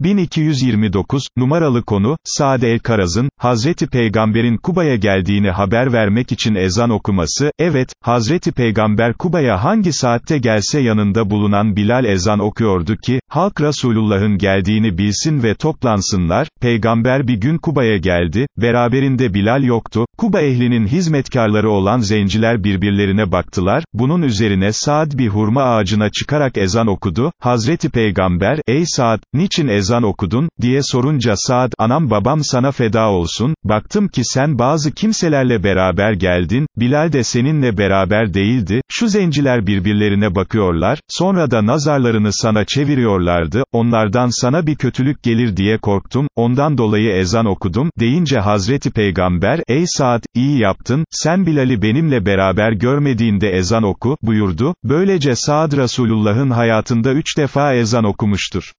1229, numaralı konu, Sa'd el-Karaz'ın, Hazreti Peygamber'in Kuba'ya geldiğini haber vermek için ezan okuması, evet, Hazreti Peygamber Kuba'ya hangi saatte gelse yanında bulunan Bilal ezan okuyordu ki, halk Resulullah'ın geldiğini bilsin ve toplansınlar, Peygamber bir gün Kuba'ya geldi, beraberinde Bilal yoktu, Kuba ehlinin hizmetkarları olan zenciler birbirlerine baktılar, bunun üzerine Sa'd bir hurma ağacına çıkarak ezan okudu, Hazreti Peygamber, ey Sa'd, niçin ezan okudun, diye sorunca Sa'd, anam babam sana feda olsun, baktım ki sen bazı kimselerle beraber geldin, Bilal de seninle beraber değildi, şu zenciler birbirlerine bakıyorlar, sonra da nazarlarını sana çeviriyorlardı, onlardan sana bir kötülük gelir diye korktum, ondan dolayı ezan okudum, deyince Hazreti Peygamber, ey Sa'd, iyi yaptın, sen Bilal'i benimle beraber görmediğinde ezan oku, buyurdu, böylece Sa'd Resulullah'ın hayatında üç defa ezan okumuştur.